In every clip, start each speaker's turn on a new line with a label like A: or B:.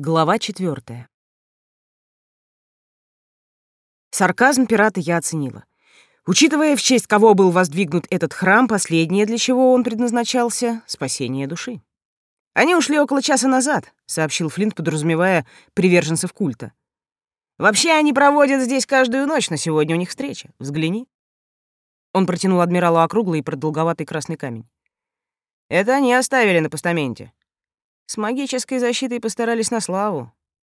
A: Глава четвертая. Сарказм пирата я оценила. Учитывая, в честь кого был воздвигнут этот храм, последнее, для чего он предназначался — спасение души. «Они ушли около часа назад», — сообщил Флинт, подразумевая приверженцев культа. «Вообще они проводят здесь каждую ночь, но сегодня у них встреча. Взгляни». Он протянул адмиралу округлый и продолговатый красный камень. «Это они оставили на постаменте. С магической защитой постарались на славу,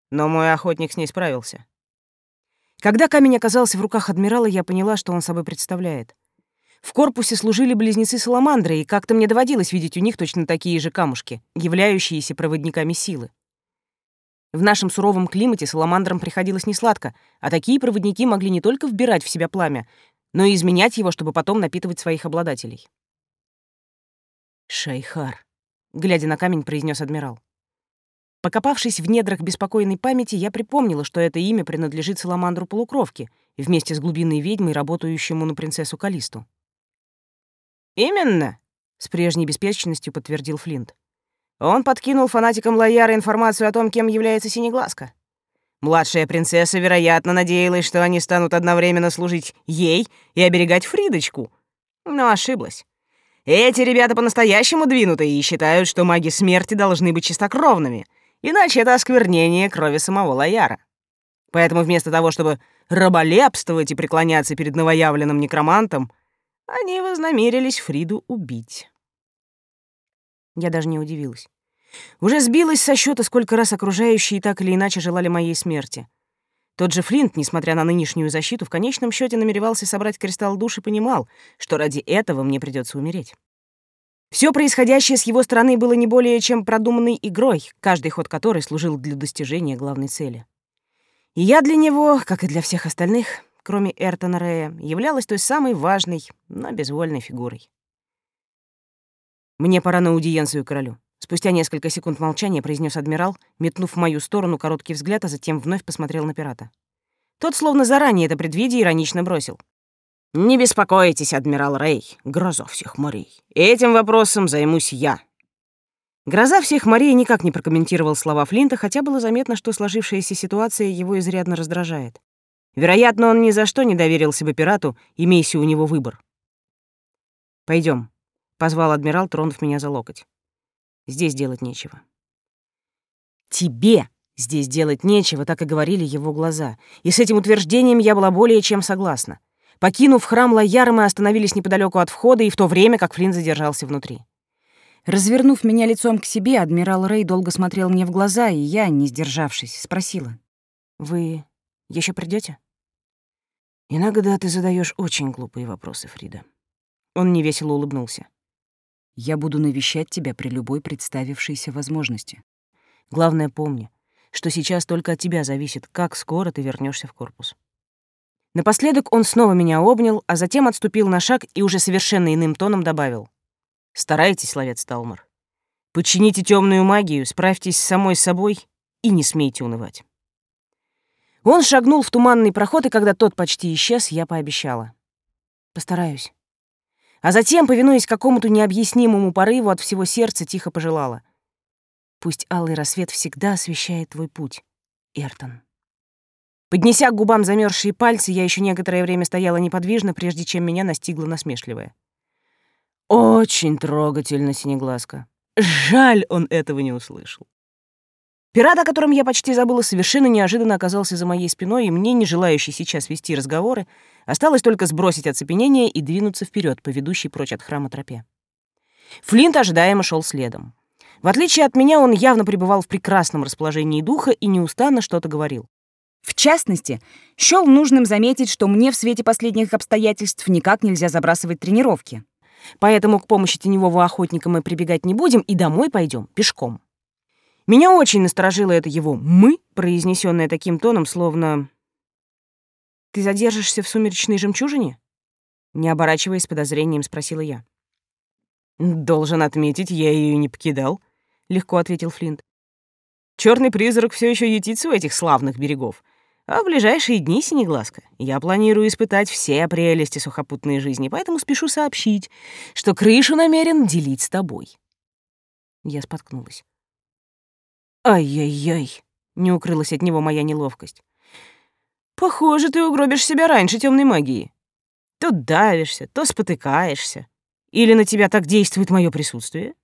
A: но мой охотник с ней справился. Когда камень оказался в руках адмирала, я поняла, что он собой представляет. В корпусе служили близнецы-саламандры, и как-то мне доводилось видеть у них точно такие же камушки, являющиеся проводниками силы. В нашем суровом климате саламандрам приходилось несладко, а такие проводники могли не только вбирать в себя пламя, но и изменять его, чтобы потом напитывать своих обладателей. Шайхар глядя на камень, произнес адмирал. Покопавшись в недрах беспокойной памяти, я припомнила, что это имя принадлежит Саламандру Полукровке, вместе с глубинной ведьмой, работающему на принцессу Калисту. «Именно», — с прежней беспечностью подтвердил Флинт. Он подкинул фанатикам Лояра информацию о том, кем является Синеглазка. Младшая принцесса, вероятно, надеялась, что они станут одновременно служить ей и оберегать Фридочку, но ошиблась. Эти ребята по-настоящему двинутые и считают, что маги смерти должны быть чистокровными, иначе это осквернение крови самого Лояра. Поэтому вместо того, чтобы раболепствовать и преклоняться перед новоявленным некромантом, они вознамерились Фриду убить. Я даже не удивилась. Уже сбилась со счета, сколько раз окружающие так или иначе желали моей смерти. Тот же Флинт, несмотря на нынешнюю защиту, в конечном счете намеревался собрать кристалл душ и понимал, что ради этого мне придется умереть. Все происходящее с его стороны было не более чем продуманной игрой, каждый ход которой служил для достижения главной цели. И я для него, как и для всех остальных, кроме Эртона Рея, являлась той самой важной, но безвольной фигурой. Мне пора на аудиенцию королю. Спустя несколько секунд молчания произнес адмирал, метнув в мою сторону короткий взгляд, а затем вновь посмотрел на пирата. Тот, словно заранее это предвидя, иронично бросил. «Не беспокойтесь, адмирал Рэй, гроза всех морей. Этим вопросом займусь я». Гроза всех морей никак не прокомментировал слова Флинта, хотя было заметно, что сложившаяся ситуация его изрядно раздражает. Вероятно, он ни за что не доверился бы пирату, имейся у него выбор. Пойдем, позвал адмирал, тронув меня за локоть. Здесь делать нечего. Тебе здесь делать нечего, так и говорили его глаза. И с этим утверждением я была более чем согласна. Покинув храм Лояра, мы остановились неподалеку от входа и в то время, как Флинн задержался внутри. Развернув меня лицом к себе, адмирал Рэй долго смотрел мне в глаза, и я, не сдержавшись, спросила. «Вы еще придете? «Иногда ты задаешь очень глупые вопросы, Фрида». Он невесело улыбнулся. Я буду навещать тебя при любой представившейся возможности. Главное, помни, что сейчас только от тебя зависит, как скоро ты вернешься в корпус. Напоследок он снова меня обнял, а затем отступил на шаг и уже совершенно иным тоном добавил. «Старайтесь, ловец Талмар. Подчините темную магию, справьтесь с самой собой и не смейте унывать». Он шагнул в туманный проход, и когда тот почти исчез, я пообещала. «Постараюсь». А затем, повинуясь какому-то необъяснимому порыву от всего сердца, тихо пожелала. «Пусть алый рассвет всегда освещает твой путь, Эртон». Поднеся к губам замерзшие пальцы, я еще некоторое время стояла неподвижно, прежде чем меня настигла насмешливая. «Очень трогательно, Синеглазка. Жаль, он этого не услышал». Пират, о котором я почти забыла, совершенно неожиданно оказался за моей спиной, и мне, не желающий сейчас вести разговоры, осталось только сбросить оцепенение и двинуться вперед по ведущей прочь от храма тропе. Флинт ожидаемо шел следом. В отличие от меня, он явно пребывал в прекрасном расположении духа и неустанно что-то говорил. В частности, счёл нужным заметить, что мне в свете последних обстоятельств никак нельзя забрасывать тренировки. Поэтому к помощи теневого охотника мы прибегать не будем и домой пойдем пешком. Меня очень насторожило это его «мы», произнесенное таким тоном, словно... «Ты задержишься в сумеречной жемчужине?» Не оборачиваясь подозрением, спросила я. «Должен отметить, я ее не покидал», — легко ответил Флинт. Черный призрак все еще ютится у этих славных берегов. А в ближайшие дни, Синеглазка, я планирую испытать все прелести сухопутной жизни, поэтому спешу сообщить, что крышу намерен делить с тобой». Я споткнулась. «Ай-яй-яй!» Не укрылась от него моя неловкость. Похоже, ты угробишь себя раньше темной магии. То давишься, то спотыкаешься. Или на тебя так действует мое присутствие?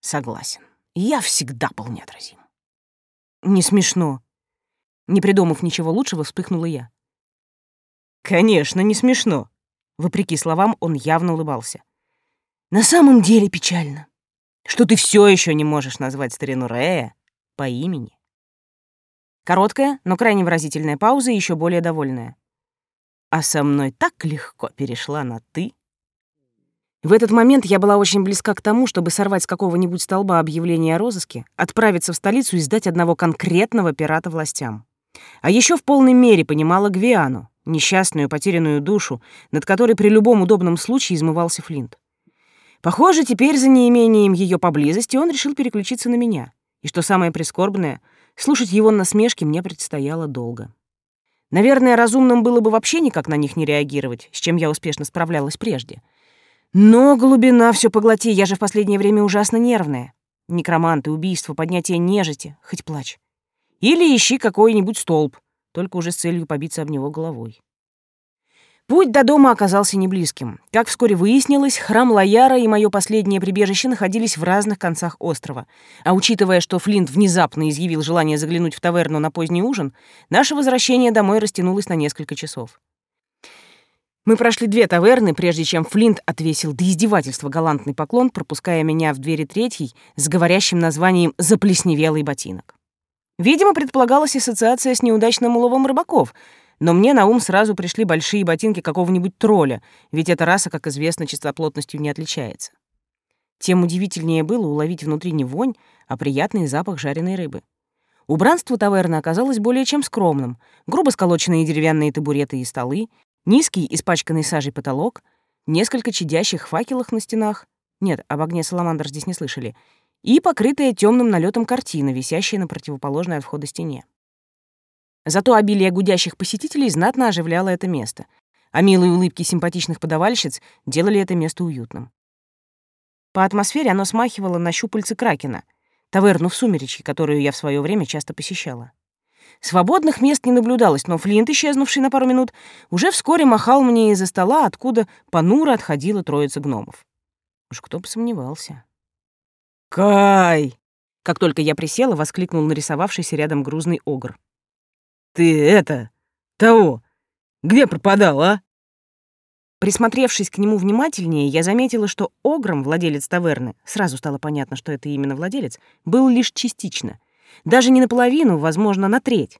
A: Согласен. Я всегда был неотразим. Не смешно. Не придумав ничего лучшего, вспыхнула я. Конечно, не смешно. Вопреки словам, он явно улыбался. На самом деле печально, что ты все еще не можешь назвать старину Рея по имени. Короткая, но крайне выразительная пауза и еще более довольная. А со мной так легко перешла на «ты». В этот момент я была очень близка к тому, чтобы сорвать с какого-нибудь столба объявление о розыске, отправиться в столицу и сдать одного конкретного пирата властям. А еще в полной мере понимала Гвиану, несчастную потерянную душу, над которой при любом удобном случае измывался Флинт. Похоже, теперь за неимением ее поблизости он решил переключиться на меня. И что самое прискорбное, слушать его насмешки мне предстояло долго. Наверное, разумным было бы вообще никак на них не реагировать, с чем я успешно справлялась прежде — но глубина все поглоти, я же в последнее время ужасно нервная. Некроманты, убийства, поднятие нежити, хоть плачь. Или ищи какой-нибудь столб, только уже с целью побиться об него головой. Путь до дома оказался неблизким. Как вскоре выяснилось, храм Лояра и мое последнее прибежище находились в разных концах острова. А учитывая, что Флинт внезапно изъявил желание заглянуть в таверну на поздний ужин, наше возвращение домой растянулось на несколько часов. Мы прошли две таверны, прежде чем Флинт отвесил до издевательства галантный поклон, пропуская меня в двери третьей с говорящим названием «Заплесневелый ботинок». Видимо, предполагалась ассоциация с неудачным уловом рыбаков, но мне на ум сразу пришли большие ботинки какого-нибудь тролля, ведь эта раса, как известно, чистоплотностью не отличается. Тем удивительнее было уловить внутри не вонь, а приятный запах жареной рыбы. Убранство таверны оказалось более чем скромным. Грубо сколоченные деревянные табуреты и столы, Низкий, испачканный сажей потолок, несколько чадящих факелов на стенах. Нет, об огне саламандр здесь не слышали. И покрытая темным налетом картина, висящая на противоположной от входа стене. Зато обилие гудящих посетителей знатно оживляло это место, а милые улыбки симпатичных подавальщиц делали это место уютным. По атмосфере оно смахивало на щупальцы Кракена, таверну в Сумеречье, которую я в свое время часто посещала. Свободных мест не наблюдалось, но Флинт, исчезнувший на пару минут, уже вскоре махал мне из-за стола, откуда понуро отходила троица гномов. Уж кто бы сомневался. «Кай!» Как только я присела, воскликнул нарисовавшийся рядом грузный огр. «Ты это... того... Где пропадал, а?» Присмотревшись к нему внимательнее, я заметила, что огром, владелец таверны, сразу стало понятно, что это именно владелец, был лишь частично — даже не наполовину, возможно, на треть.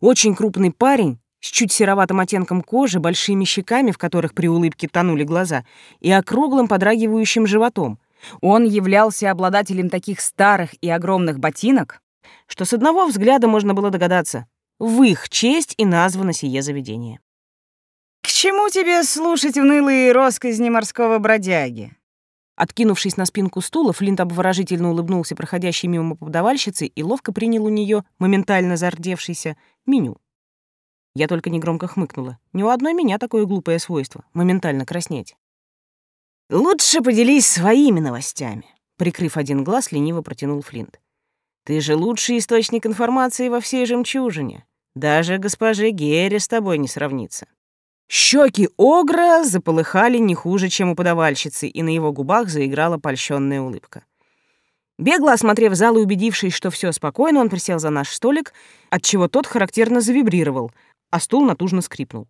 A: Очень крупный парень, с чуть сероватым оттенком кожи, большими щеками, в которых при улыбке тонули глаза, и округлым подрагивающим животом. Он являлся обладателем таких старых и огромных ботинок, что с одного взгляда можно было догадаться, в их честь и названо сие заведение.
B: «К чему тебе слушать унылые росказни морского бродяги?»
A: Откинувшись на спинку стула, Флинт обворожительно улыбнулся проходящей мимо подавальщицы и ловко принял у нее моментально зардевшийся меню. Я только негромко хмыкнула. Ни у одной меня такое глупое свойство — моментально краснеть.
B: «Лучше поделись своими новостями», — прикрыв один глаз, лениво протянул Флинт. «Ты же лучший источник информации во всей жемчужине. Даже госпоже Герри с тобой не сравнится». Щеки Огра заполыхали не хуже, чем у подавальщицы, и на его губах заиграла польщенная улыбка. Бегло осмотрев зал и убедившись, что все спокойно, он присел за наш столик, отчего тот характерно завибрировал, а стул натужно скрипнул.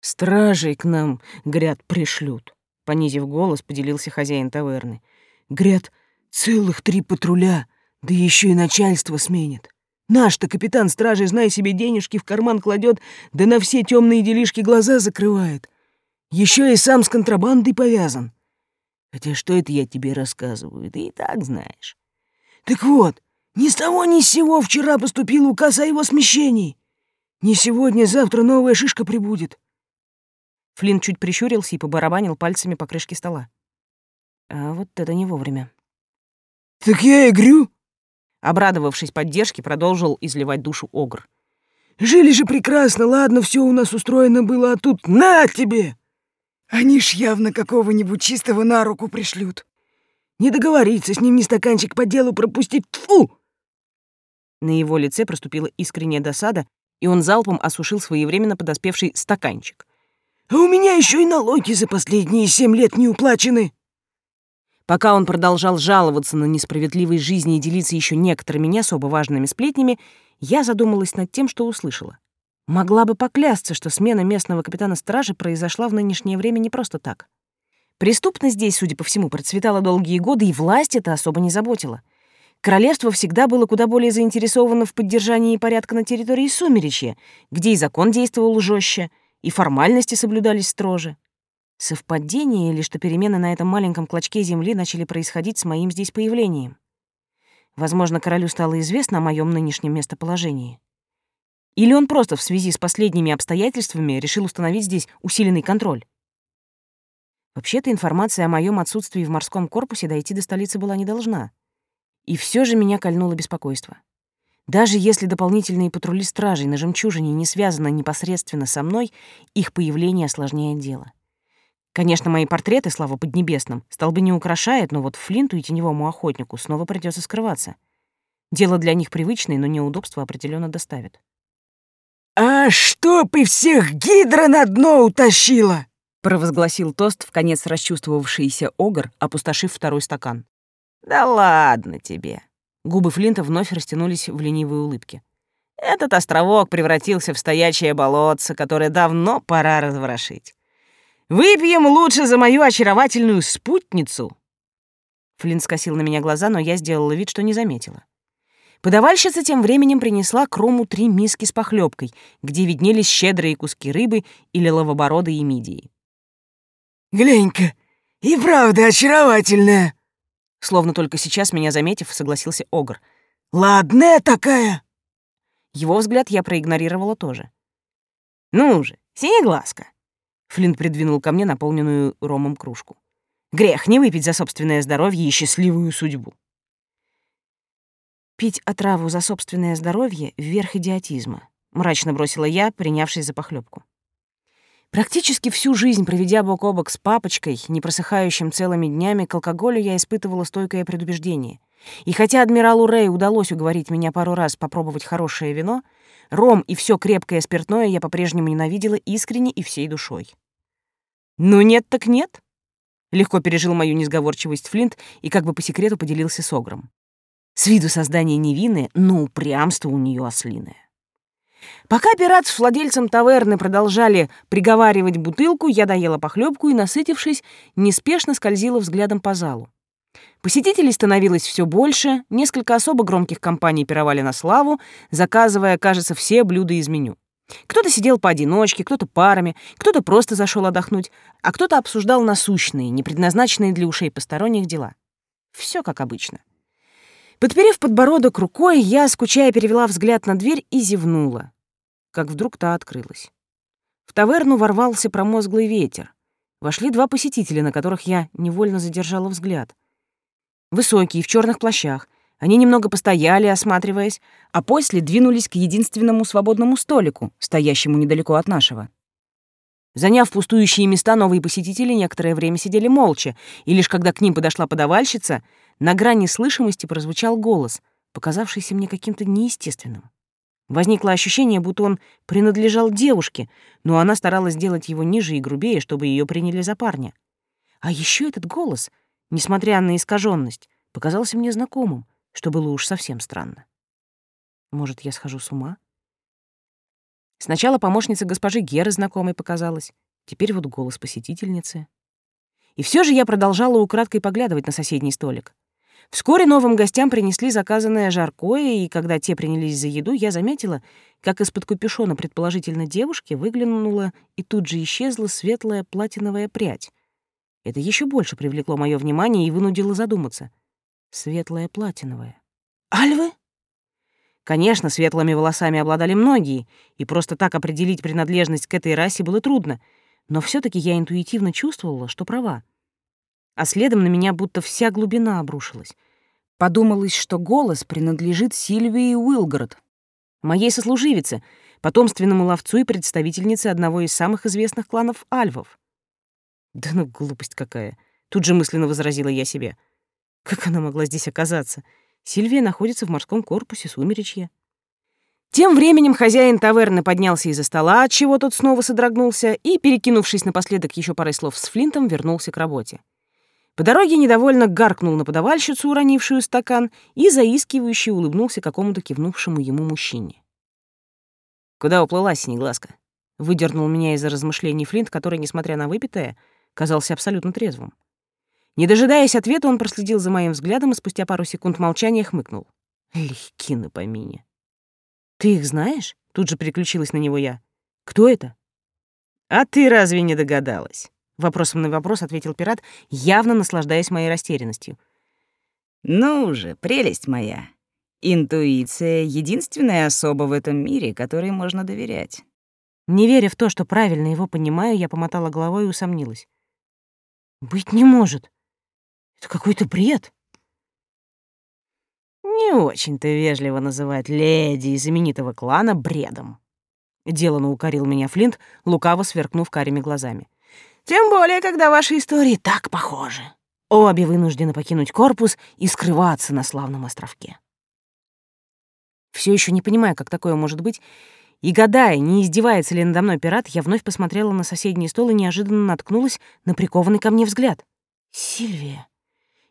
B: «Стражей к нам, гряд, пришлют», — понизив голос, поделился хозяин таверны. «Гряд, целых три патруля, да еще и начальство сменит. Наш-то капитан стражи, зная себе, денежки в карман кладет, да на все темные делишки глаза закрывает. Еще и сам с контрабандой повязан. Хотя что это я тебе рассказываю, ты и так знаешь. Так вот, ни с того ни с сего вчера поступил указ о его смещении. Не сегодня, завтра новая шишка прибудет. Флинн чуть прищурился и побарабанил пальцами по крышке стола. А вот это не вовремя. «Так я и грю!» Обрадовавшись поддержке, продолжил изливать душу Огр. «Жили же прекрасно, ладно, все у нас устроено было, а тут на тебе!» Они ж явно какого-нибудь чистого на руку пришлют. Не договориться с ним ни стаканчик по делу пропустить. Фу!
A: На его лице проступила искренняя досада, и он залпом осушил своевременно подоспевший стаканчик.
C: «А у меня еще и налоги за последние семь лет не уплачены!»
A: Пока он продолжал жаловаться на несправедливость жизни и делиться еще некоторыми не особо важными сплетнями, я задумалась над тем, что услышала. Могла бы поклясться, что смена местного капитана стражи произошла в нынешнее время не просто так. Преступность здесь, судя по всему, процветала долгие годы, и власть это особо не заботила. Королевство всегда было куда более заинтересовано в поддержании порядка на территории Сумеречья, где и закон действовал жестче, и формальности соблюдались строже. Совпадение или что перемены на этом маленьком клочке земли начали происходить с моим здесь появлением? Возможно, королю стало известно о моем нынешнем местоположении. Или он просто в связи с последними обстоятельствами решил установить здесь усиленный контроль? Вообще-то информация о моем отсутствии в морском корпусе дойти до столицы была не должна. И все же меня кольнуло беспокойство. Даже если дополнительные патрули стражей на жемчужине не связаны непосредственно со мной, их появление осложняет дело. Конечно, мои портреты, слава поднебесным, столбы не украшает, но вот Флинту и теневому охотнику снова придется скрываться. Дело для них привычное, но неудобства определенно доставит.
C: «А чтоб и всех гидра на дно утащила!»
A: — провозгласил тост, в конец расчувствовавшийся огр, опустошив второй стакан.
B: «Да ладно тебе!» Губы Флинта вновь растянулись в ленивой улыбке. «Этот островок превратился в стоячее болотце, которое давно пора разворошить. Выпьем лучше за мою очаровательную спутницу!»
A: Флинт скосил на меня глаза, но я сделала вид, что не заметила. Подавальщица тем временем принесла Крому три миски с похлебкой, где виднелись щедрые куски рыбы или лавобороды и мидии.
C: «Глянь-ка, и правда очаровательная!»
A: Словно только сейчас меня заметив, согласился Огр.
C: «Ладная такая!»
A: Его взгляд я проигнорировала тоже.
B: «Ну же, синеглазка!»
A: Флинт придвинул ко мне наполненную ромом кружку.
B: «Грех не выпить за собственное здоровье и счастливую судьбу!»
A: Пить отраву за собственное здоровье — верх идиотизма, мрачно бросила я, принявшись за похлебку. Практически всю жизнь, проведя бок о бок с папочкой, не просыхающим целыми днями, к алкоголю я испытывала стойкое предубеждение. И хотя адмиралу Рэй удалось уговорить меня пару раз попробовать хорошее вино, ром и все крепкое спиртное я по-прежнему ненавидела искренне и всей душой.
B: «Ну нет так нет», —
A: легко пережил мою несговорчивость Флинт и как бы по секрету поделился с Огром. С виду создание невинное, но упрямство у нее ослиное. Пока пират с владельцем таверны продолжали приговаривать бутылку, я доела похлебку и, насытившись, неспешно скользила взглядом по залу. Посетителей становилось все больше, несколько особо громких компаний пировали на славу, заказывая, кажется, все блюда из меню. Кто-то сидел поодиночке, кто-то парами, кто-то просто зашел отдохнуть, а кто-то обсуждал насущные, не предназначенные для ушей посторонних дела. Все как обычно. Подперев подбородок рукой, я, скучая, перевела взгляд на дверь и зевнула, как вдруг та открылась. В таверну ворвался промозглый ветер. Вошли два посетителя, на которых я невольно задержала взгляд. Высокие, в черных плащах. Они немного постояли, осматриваясь, а после двинулись к единственному свободному столику, стоящему недалеко от нашего. Заняв пустующие места, новые посетители некоторое время сидели молча, и лишь когда к ним подошла подавальщица, на грани слышимости прозвучал голос, показавшийся мне каким-то неестественным. Возникло ощущение, будто он принадлежал девушке, но она старалась сделать его ниже и грубее, чтобы ее приняли за парня. А еще этот голос, несмотря на искаженность, показался мне знакомым, что было уж совсем странно. Может, я схожу с ума? Сначала помощница госпожи Геры знакомой показалась, теперь вот голос посетительницы. И все же я продолжала украдкой поглядывать на соседний столик. Вскоре новым гостям принесли заказанное жаркое, и когда те принялись за еду, я заметила, как из-под капюшона предположительно девушки выглянула и тут же исчезла светлая платиновая прядь. Это еще больше привлекло мое внимание и вынудило задуматься. Светлая платиновая. «Альвы?» Конечно, светлыми волосами обладали многие, и просто так определить принадлежность к этой расе было трудно, но все таки я интуитивно чувствовала, что права. А следом на меня будто вся глубина обрушилась. Подумалось, что голос принадлежит Сильвии Уилгард, моей сослуживице, потомственному ловцу и представительнице одного из самых известных кланов альвов. Да ну глупость какая, тут же мысленно возразила я себе. Как она могла здесь оказаться? Сильвия находится в морском корпусе Сумеречья. Тем временем хозяин таверны поднялся из-за стола, от чего тот снова содрогнулся, и, перекинувшись напоследок еще парой слов с Флинтом, вернулся к работе. По дороге недовольно гаркнул на подавальщицу, уронившую стакан, и заискивающе улыбнулся какому-то кивнувшему ему мужчине. «Куда уплыла синеглазка?» — выдернул меня из-за размышлений Флинт, который, несмотря на выпитое, казался абсолютно трезвым. Не дожидаясь ответа, он проследил за моим взглядом и спустя пару секунд молчания хмыкнул. Легки на помине. «Ты их знаешь?» — тут же переключилась на него я. «Кто это?» «А ты разве не догадалась?» Вопросом на вопрос ответил пират, явно наслаждаясь моей растерянностью.
B: «Ну же, прелесть моя. Интуиция — единственная особа в этом мире, которой можно доверять».
A: Не веря в то, что правильно его понимаю, я помотала головой и усомнилась. «Быть не может. Это какой-то бред».
B: Не очень-то вежливо называть леди из знаменитого клана бредом.
A: Делано укорил меня Флинт, лукаво сверкнув карими глазами.
B: Тем более, когда ваши истории так похожи.
A: Обе вынуждены покинуть корпус и скрываться на славном островке. Все еще не понимая, как такое может быть, и гадая, не издевается ли надо мной пират, я вновь посмотрела на соседний стол и неожиданно наткнулась на прикованный ко мне взгляд. «Сильвия!»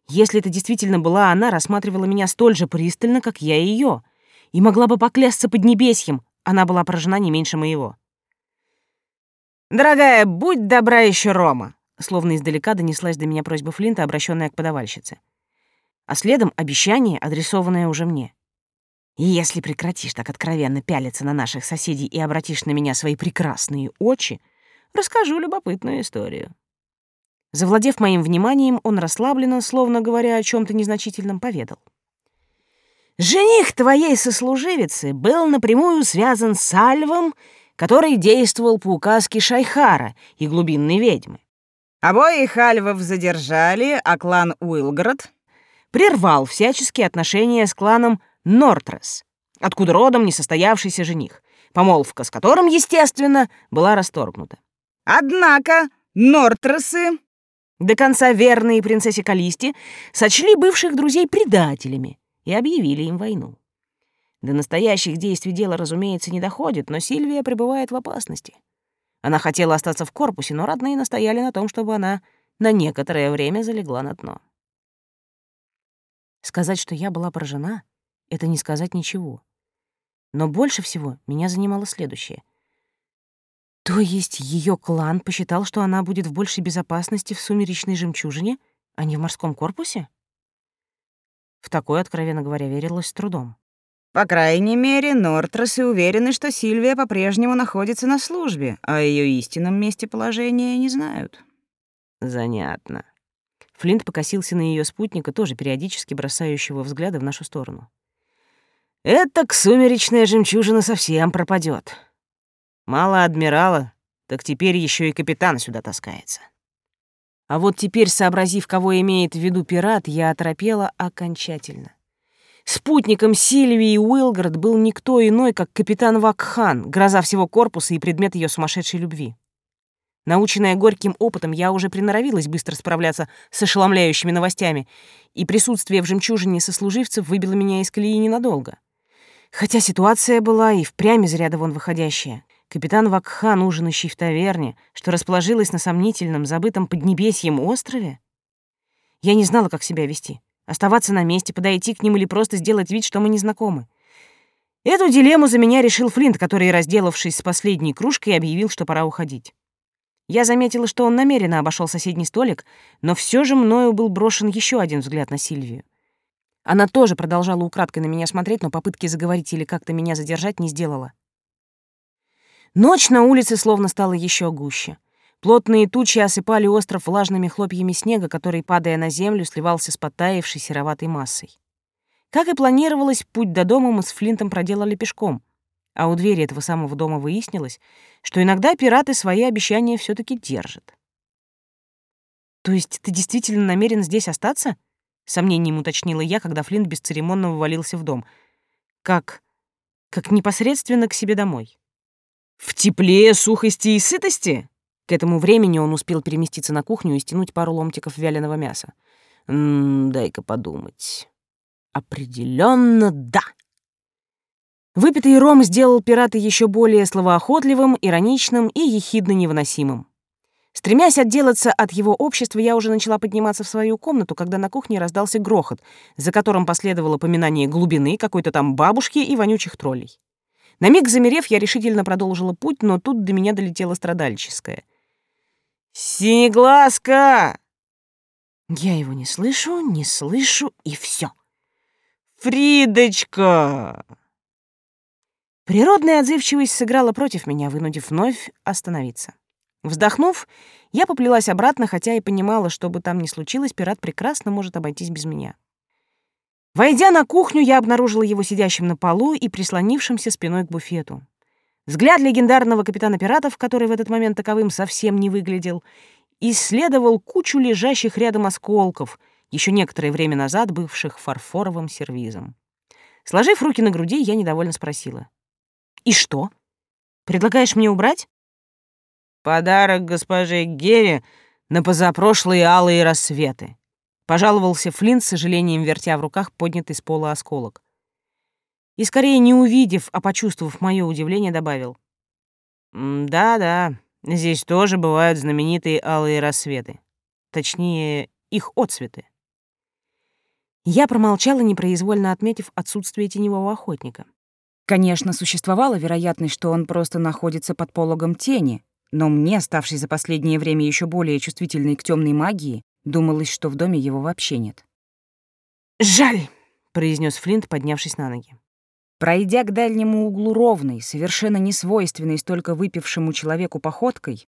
A: Если это действительно была она, рассматривала меня столь же пристально, как я ее, и могла бы поклясться под небесьем, она была поражена не меньше моего.
B: «Дорогая, будь добра еще Рома!» Словно издалека донеслась до меня просьба Флинта, обращенная к подавальщице. А следом обещание, адресованное уже мне. «И если прекратишь так откровенно пялиться на наших соседей и обратишь на меня свои прекрасные очи, расскажу любопытную историю».
A: Завладев моим вниманием, он расслабленно, словно говоря о чем то незначительном, поведал.
B: «Жених твоей сослуживицы был напрямую связан с Альвом, который действовал по указке Шайхара и глубинной ведьмы. Обоих Альвов задержали, а клан Уилград прервал всяческие отношения с кланом Нортрес, откуда родом несостоявшийся жених, помолвка с которым, естественно, была расторгнута. Однако Нортресы до конца верные принцессе Калисти, сочли бывших друзей предателями и объявили им войну. До настоящих действий дело, разумеется, не доходит, но Сильвия пребывает в опасности. Она хотела остаться в корпусе, но родные настояли на том, чтобы она на некоторое время залегла на дно.
A: Сказать, что я была поражена, — это не сказать ничего. Но больше всего меня занимало следующее. То есть ее клан посчитал, что она будет в большей безопасности в сумеречной жемчужине, а не в морском корпусе? В такое, откровенно говоря, верилось с трудом.
B: По крайней мере, Нортросы уверены, что Сильвия по-прежнему находится на службе, а ее истинном месте положения не знают.
A: Занятно. Флинт покосился на ее спутника, тоже периодически бросающего взгляды в нашу сторону.
B: Это к сумеречная жемчужина совсем пропадет. Мало адмирала, так теперь еще и капитан сюда таскается.
A: А вот теперь, сообразив, кого имеет в виду пират, я оторопела окончательно. Спутником Сильвии Уилгард был никто иной, как капитан Вакхан, гроза всего корпуса и предмет ее сумасшедшей любви. Наученная горьким опытом, я уже приноровилась быстро справляться с ошеломляющими новостями, и присутствие в жемчужине сослуживцев выбило меня из колеи ненадолго. Хотя ситуация была и впрямь из ряда вон выходящая. Капитан Вакхан, ужинающий в таверне, что расположилась на сомнительном, забытом Поднебесьем острове? Я не знала, как себя вести. Оставаться на месте, подойти к ним или просто сделать вид, что мы не знакомы. Эту дилемму за меня решил Флинт, который, разделавшись с последней кружкой, объявил, что пора уходить. Я заметила, что он намеренно обошел соседний столик, но все же мною был брошен еще один взгляд на Сильвию. Она тоже продолжала украдкой на меня смотреть, но попытки заговорить или как-то меня задержать не сделала. Ночь на улице словно стала еще гуще. Плотные тучи осыпали остров влажными хлопьями снега, который, падая на землю, сливался с потаявшей сероватой массой. Как и планировалось, путь до дома мы с Флинтом проделали пешком, а у двери этого самого дома выяснилось, что иногда пираты свои обещания все таки держат. «То есть ты действительно намерен здесь остаться?» — сомнением уточнила я, когда Флинт бесцеремонно вывалился в дом. «Как... как непосредственно к себе домой».
B: В тепле, сухости и сытости?
A: К этому времени он успел переместиться на кухню и стянуть пару ломтиков вяленого мяса.
B: Дай-ка подумать.
A: Определенно да. Выпитый ром сделал пирата еще более словоохотливым, ироничным и ехидно невыносимым. Стремясь отделаться от его общества, я уже начала подниматься в свою комнату, когда на кухне раздался грохот, за которым последовало поминание глубины, какой-то там бабушки и вонючих троллей. На миг замерев, я решительно продолжила путь, но тут до меня долетело страдальческое. «Синеглазка!» Я его не слышу, не слышу, и все. «Фридочка!» Природная отзывчивость сыграла против меня, вынудив вновь остановиться. Вздохнув, я поплелась обратно, хотя и понимала, что бы там ни случилось, пират прекрасно может обойтись без меня. Войдя на кухню, я обнаружила его сидящим на полу и прислонившимся спиной к буфету. Взгляд легендарного капитана пиратов, который в этот момент таковым совсем не выглядел, исследовал кучу лежащих рядом осколков, еще некоторое время назад бывших фарфоровым сервизом. Сложив руки на груди, я недовольно спросила. «И что? Предлагаешь мне убрать?» Подарок госпоже Гере на позапрошлые алые рассветы. Пожаловался Флинт, с сожалением вертя в руках поднятый с пола осколок. И скорее не увидев, а почувствовав мое удивление, добавил. «Да-да, здесь тоже бывают знаменитые алые рассветы. Точнее, их отцветы». Я промолчала, непроизвольно отметив отсутствие теневого охотника. Конечно, существовала вероятность, что он просто находится под пологом тени, но мне, ставшей за последнее время еще более чувствительной к темной магии, думалось, что в доме его вообще нет. «Жаль!» — произнес Флинт, поднявшись на ноги. Пройдя к дальнему углу ровной, совершенно несвойственной столько выпившему человеку походкой,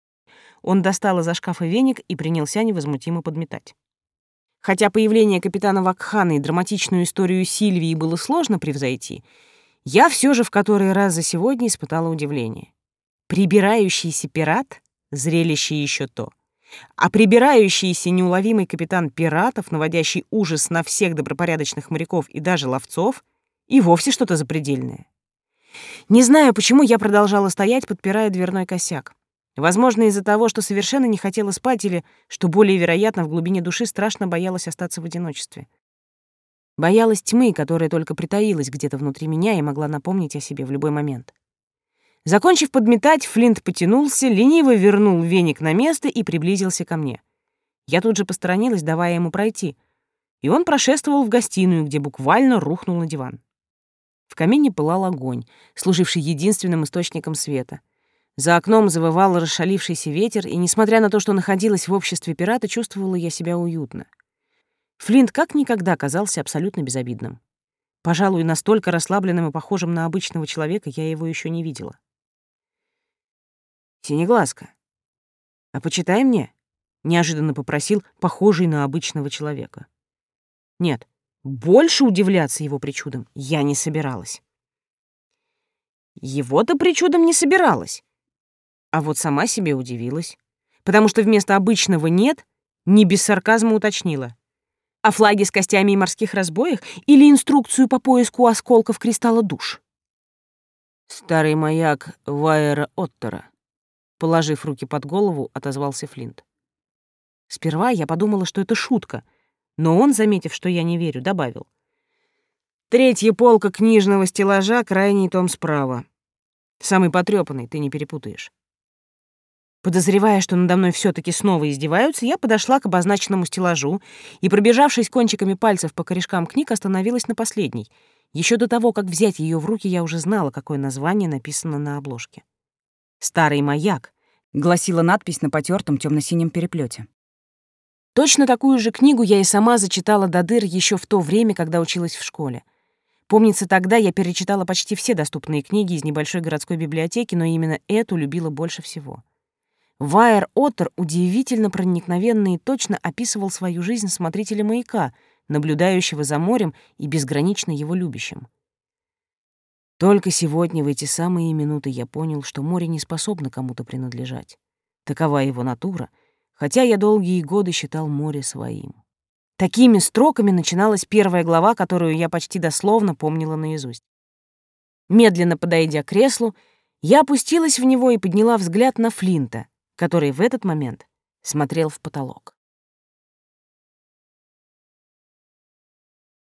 A: он достал из-за шкафа веник и принялся невозмутимо подметать. Хотя появление капитана Вакхана и драматичную историю Сильвии было сложно превзойти, я все же в который раз за сегодня испытала удивление. Прибирающийся пират — зрелище еще то. А прибирающийся неуловимый капитан пиратов, наводящий ужас на всех добропорядочных моряков и даже ловцов, и вовсе что-то запредельное. Не знаю, почему я продолжала стоять, подпирая дверной косяк. Возможно, из-за того, что совершенно не хотела спать или, что более вероятно, в глубине души страшно боялась остаться в одиночестве. Боялась тьмы, которая только притаилась где-то внутри меня и могла напомнить о себе в любой момент. Закончив подметать, Флинт потянулся, лениво вернул веник на место и приблизился ко мне. Я тут же посторонилась, давая ему пройти, и он прошествовал в гостиную, где буквально рухнул на диван. В камине пылал огонь, служивший единственным источником света. За окном завывал расшалившийся ветер, и, несмотря на то, что находилась в обществе пирата, чувствовала я себя уютно. Флинт как никогда казался абсолютно безобидным. Пожалуй, настолько расслабленным и похожим на обычного человека я его еще не видела. «Синеглазка, а почитай мне», — неожиданно попросил похожий на обычного человека. Нет, больше удивляться его причудам я не собиралась. Его-то причудом не собиралась, а вот сама себе удивилась, потому что вместо обычного «нет» не без сарказма уточнила. О флаге с костями и морских разбоях или инструкцию по поиску осколков кристалла душ? Старый маяк Вайера Оттера Положив руки под голову, отозвался Флинт. Сперва я подумала, что это шутка, но он, заметив, что я не верю, добавил. Третья полка книжного стеллажа, крайний том справа. Самый потрёпанный, ты не перепутаешь. Подозревая, что надо мной все таки снова издеваются, я подошла к обозначенному стеллажу и, пробежавшись кончиками пальцев по корешкам книг, остановилась на последней. Еще до того, как взять ее в руки, я уже знала, какое название написано на обложке. «Старый маяк», — гласила надпись на потертом темно-синем переплете. Точно такую же книгу я и сама зачитала до дыр еще в то время, когда училась в школе. Помнится, тогда я перечитала почти все доступные книги из небольшой городской библиотеки, но именно эту любила больше всего. Вайер Оттер удивительно проникновенно и точно описывал свою жизнь смотрителя маяка, наблюдающего за морем и безгранично его любящим. Только сегодня, в эти самые минуты, я понял, что море не способно кому-то принадлежать. Такова его натура, хотя я долгие годы считал море своим. Такими строками начиналась первая глава, которую я почти дословно помнила наизусть. Медленно подойдя к креслу, я опустилась в него и подняла взгляд на Флинта, который в этот момент смотрел в потолок.